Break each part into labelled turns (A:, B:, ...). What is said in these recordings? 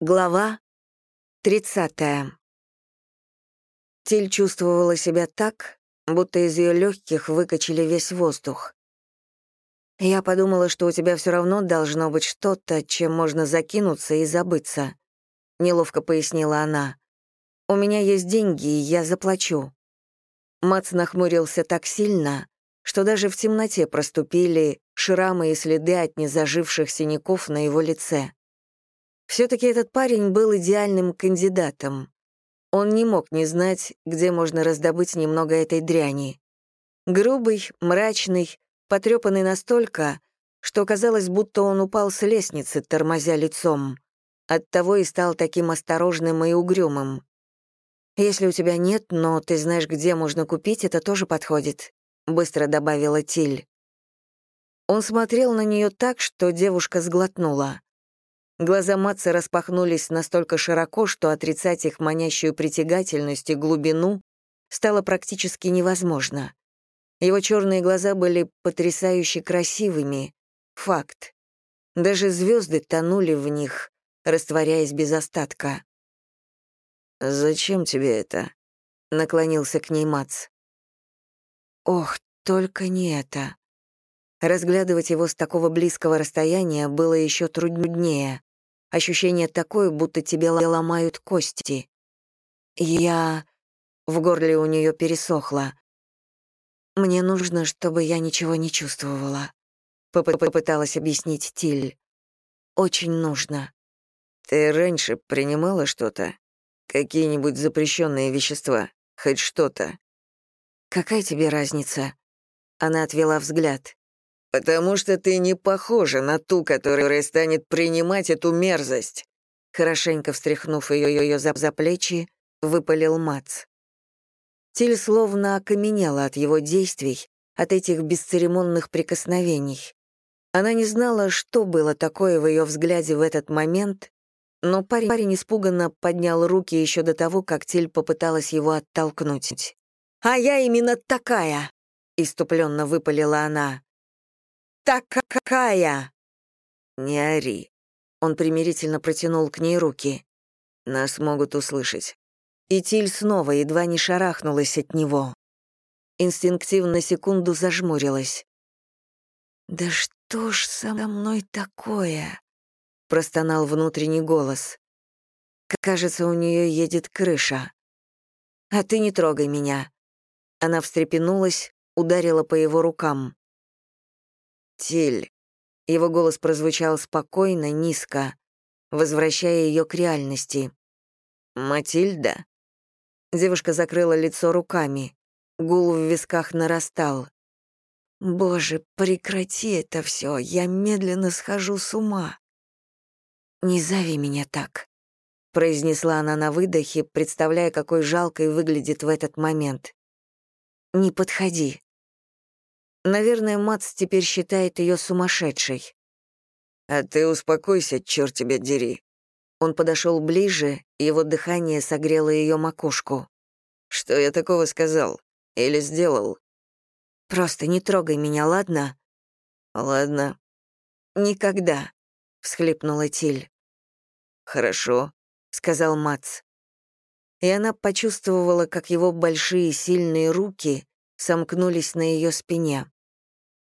A: Глава 30. Тиль чувствовала себя так, будто из ее легких выкачали весь воздух. «Я подумала, что у тебя все равно должно быть что-то, чем можно закинуться и забыться», — неловко пояснила она. «У меня есть деньги, и я заплачу». Мац нахмурился так сильно, что даже в темноте проступили шрамы и следы от незаживших синяков на его лице. Все-таки этот парень был идеальным кандидатом. Он не мог не знать, где можно раздобыть немного этой дряни. Грубый, мрачный, потрепанный настолько, что казалось, будто он упал с лестницы, тормозя лицом. Оттого и стал таким осторожным и угрюмым. «Если у тебя нет, но ты знаешь, где можно купить, это тоже подходит», — быстро добавила Тиль. Он смотрел на нее так, что девушка сглотнула. Глаза Матца распахнулись настолько широко, что отрицать их манящую притягательность и глубину стало практически невозможно. Его черные глаза были потрясающе красивыми. Факт. Даже звезды тонули в них, растворяясь без остатка.
B: «Зачем тебе это?» — наклонился к ней Мац.
A: «Ох, только не это». Разглядывать его с такого близкого расстояния было еще труднее. Ощущение такое, будто тебе ломают кости. Я... В горле у нее пересохло. «Мне нужно, чтобы я ничего не чувствовала», — попыталась объяснить Тиль. «Очень нужно».
B: «Ты раньше принимала что-то? Какие-нибудь запрещенные вещества? Хоть что-то?»
A: «Какая тебе разница?» Она отвела взгляд.
B: «Потому что ты не похожа на ту, которая станет принимать эту мерзость!»
A: Хорошенько встряхнув ее, за, за плечи, выпалил Мац. Тиль словно окаменела от его действий, от этих бесцеремонных прикосновений. Она не знала, что было такое в ее взгляде в этот момент, но парень, парень испуганно поднял руки еще до того, как Тиль попыталась его оттолкнуть. «А я именно такая!» — иступленно выпалила она такая!»
B: «Не ори!»
A: Он примирительно протянул к ней руки.
B: «Нас могут услышать».
A: И Тиль снова едва не шарахнулась от него. Инстинктивно секунду зажмурилась. «Да что ж со мной такое?» — простонал внутренний голос. «Кажется, у нее едет крыша. А ты не трогай меня». Она встрепенулась, ударила по его рукам.
B: Тиль.
A: Его голос прозвучал спокойно, низко, возвращая ее к реальности.
B: «Матильда?»
A: Девушка закрыла лицо руками. Гул в висках нарастал. «Боже, прекрати это все, я медленно схожу с ума». «Не зови меня так», — произнесла она на выдохе, представляя, какой жалкой выглядит в этот момент. «Не подходи». Наверное, Мац теперь считает ее сумасшедшей.
B: «А ты успокойся, черт тебя дери».
A: Он подошел ближе, его дыхание согрело ее макушку.
B: «Что я такого сказал? Или сделал?»
A: «Просто не трогай меня, ладно?»
B: «Ладно».
A: «Никогда», — всхлипнула Тиль.
B: «Хорошо», —
A: сказал Мац. И она почувствовала, как его большие сильные руки сомкнулись на ее спине.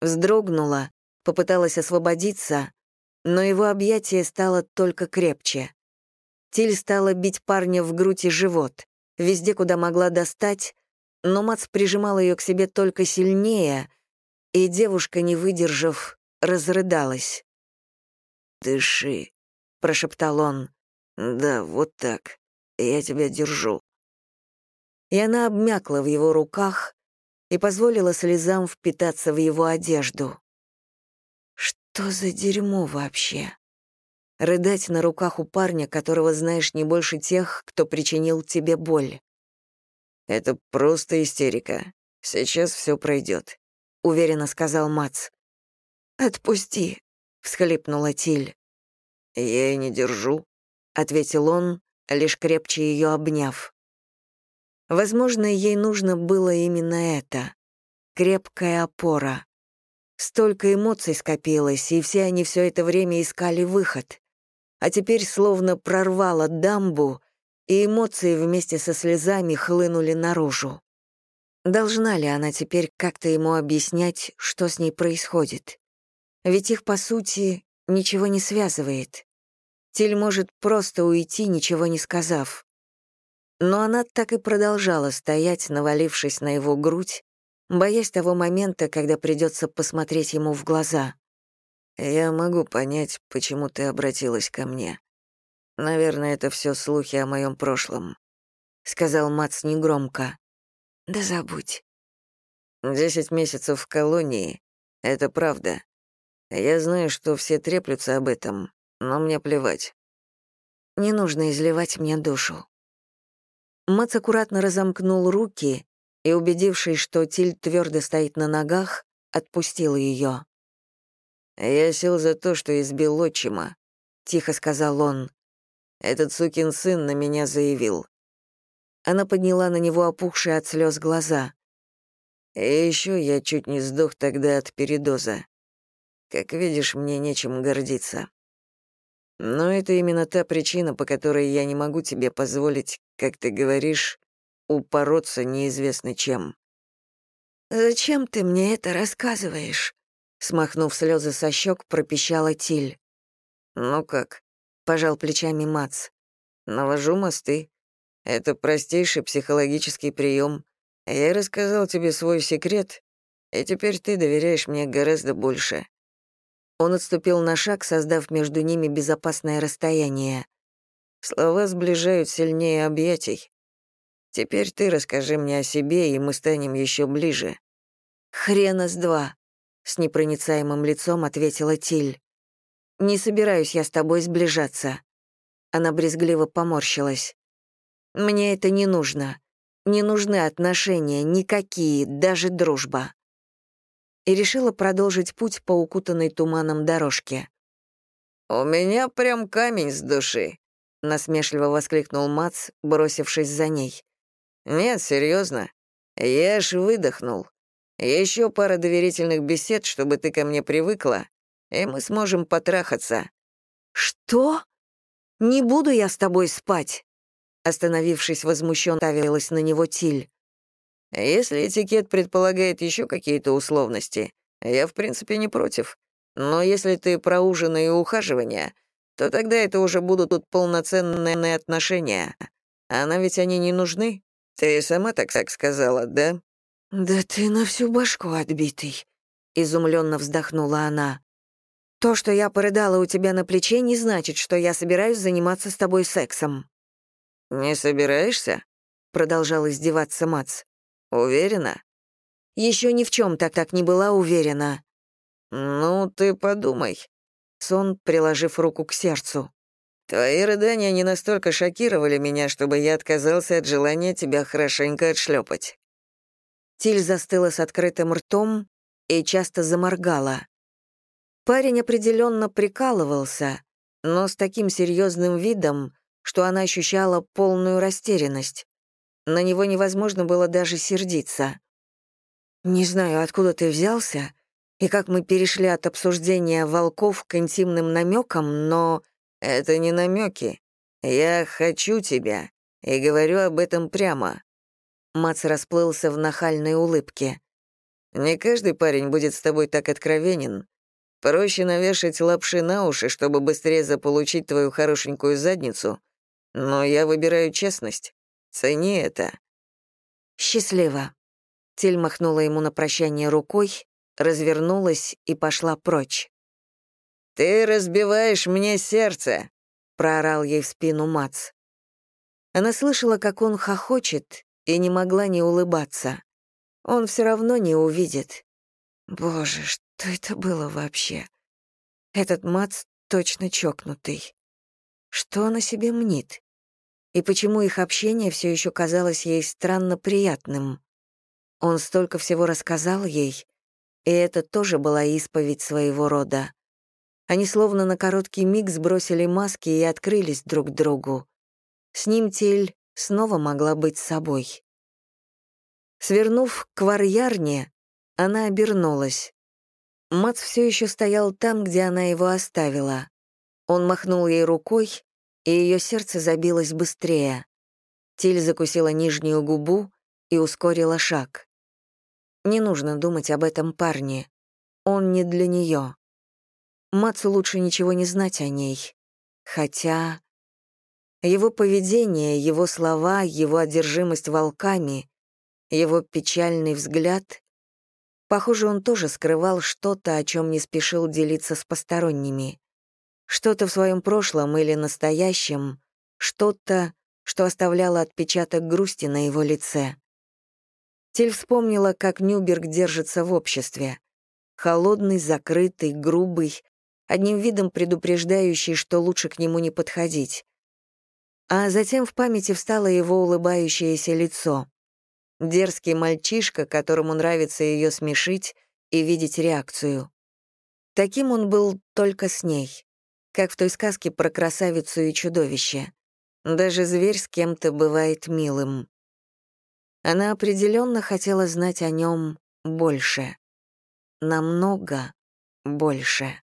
A: Вздрогнула, попыталась освободиться, но его объятие стало только крепче. Тиль стала бить парня в грудь и живот, везде, куда могла достать, но Мац прижимал ее к себе только сильнее, и девушка, не выдержав, разрыдалась.
B: «Дыши», —
A: прошептал он.
B: «Да, вот так. Я тебя держу».
A: И она обмякла в его руках, и позволила слезам впитаться в его одежду. Что за дерьмо вообще? Рыдать на руках у парня, которого знаешь не больше тех, кто причинил тебе боль.
B: «Это просто истерика. Сейчас все пройдет», —
A: уверенно сказал Мац. «Отпусти», — всхлипнула Тиль.
B: «Я и не держу», —
A: ответил он, лишь крепче ее обняв. Возможно, ей нужно было именно это — крепкая опора. Столько эмоций скопилось, и все они все это время искали выход. а теперь словно прорвало дамбу, и эмоции вместе со слезами хлынули наружу. Должна ли она теперь как-то ему объяснять, что с ней происходит? Ведь их, по сути, ничего не связывает. Тиль может просто уйти, ничего не сказав. Но она так и продолжала стоять, навалившись на его грудь, боясь того момента, когда придется посмотреть ему в глаза.
B: «Я могу понять, почему ты обратилась ко мне. Наверное, это все слухи о моем прошлом», — сказал Мац негромко.
A: «Да забудь».
B: «Десять месяцев в колонии — это правда. Я знаю, что все треплются об этом, но мне плевать».
A: «Не нужно изливать мне душу». Мац аккуратно разомкнул руки и, убедившись, что Тиль твердо стоит на ногах, отпустил ее.
B: «Я сел за то, что избил отчима», — тихо сказал он. «Этот сукин сын на меня заявил».
A: Она подняла на него опухшие от слез глаза.
B: «И еще я чуть не сдох тогда от передоза. Как видишь, мне нечем гордиться. Но это именно та причина, по которой я не могу тебе позволить, как ты говоришь, упороться неизвестно чем.
A: «Зачем ты мне это рассказываешь?» Смахнув слезы со щек, пропищала Тиль.
B: «Ну как?»
A: — пожал плечами Мац.
B: «Навожу мосты. Это простейший психологический прием. Я рассказал тебе свой секрет, и теперь ты доверяешь мне гораздо больше».
A: Он отступил на шаг, создав между ними безопасное расстояние.
B: Слова сближают сильнее объятий. Теперь ты расскажи мне о себе, и мы станем еще ближе».
A: «Хрена с два», — с непроницаемым лицом ответила Тиль. «Не собираюсь я с тобой сближаться». Она брезгливо поморщилась. «Мне это не нужно. Не нужны отношения, никакие, даже дружба». И решила продолжить путь по укутанной туманом дорожке.
B: «У меня прям камень с души», — насмешливо воскликнул Мац, бросившись за ней. «Нет, серьезно. Я аж выдохнул. Еще пара доверительных бесед, чтобы ты ко мне привыкла, и мы сможем потрахаться».
A: «Что? Не буду я с тобой спать!» Остановившись возмущенно, ставилась на него Тиль.
B: «Если этикет предполагает еще какие-то условности, я в принципе не против. Но если ты про ужины и ухаживания, то тогда это уже будут тут полноценные отношения. А нам ведь они не нужны. «Ты сама так так сказала, да?»
A: «Да ты на всю башку отбитый», — изумленно вздохнула она. «То, что я порыдала у тебя на плече, не значит, что я собираюсь заниматься с тобой сексом».
B: «Не собираешься?» — продолжал издеваться Мац. «Уверена?»
A: Еще ни в чем так так не была уверена».
B: «Ну, ты подумай».
A: Сон, приложив руку к сердцу.
B: Твои рыдания не настолько шокировали меня, чтобы я отказался от желания тебя хорошенько отшлепать.
A: Тиль застыла с открытым ртом и часто заморгала. Парень определенно прикалывался, но с таким серьезным видом, что она ощущала полную растерянность. На него невозможно было даже сердиться. «Не знаю, откуда ты взялся и как мы перешли от обсуждения волков к интимным намекам, но...»
B: «Это не намеки. Я хочу тебя и говорю об этом прямо».
A: Мац расплылся в нахальной улыбке.
B: «Не каждый парень будет с тобой так откровенен. Проще навешать лапши на уши, чтобы быстрее заполучить твою хорошенькую задницу. Но я выбираю честность. Цени это».
A: «Счастливо». Тель махнула ему на прощание рукой, развернулась и пошла прочь.
B: «Ты разбиваешь мне сердце!» — проорал ей в спину Мац.
A: Она слышала, как он хохочет, и не могла не улыбаться. Он все равно не увидит. Боже, что это было вообще? Этот Мац точно чокнутый. Что он о себе мнит? И почему их общение все еще казалось ей странно приятным? Он столько всего рассказал ей, и это тоже была исповедь своего рода. Они словно на короткий миг сбросили маски и открылись друг другу. С ним Тель снова могла быть собой. Свернув к варьярне, она обернулась. Мац все еще стоял там, где она его оставила. Он махнул ей рукой, и ее сердце забилось быстрее. Тиль закусила нижнюю губу и ускорила шаг. Не нужно думать об этом парне. Он не для нее. Мацу лучше ничего не знать о ней. Хотя... Его поведение, его слова, его одержимость волками, его печальный взгляд... Похоже, он тоже скрывал что-то, о чем не спешил делиться с посторонними. Что-то в своем прошлом или настоящем, что-то, что оставляло отпечаток грусти на его лице. Тель вспомнила, как Нюберг держится в обществе. Холодный, закрытый, грубый, одним видом предупреждающий, что лучше к нему не подходить. А затем в памяти встало его улыбающееся лицо. Дерзкий мальчишка, которому нравится ее смешить и видеть реакцию. Таким он был только с ней, как в той сказке про красавицу и чудовище. Даже зверь с кем-то бывает милым. Она определенно хотела знать о нем больше. Намного больше.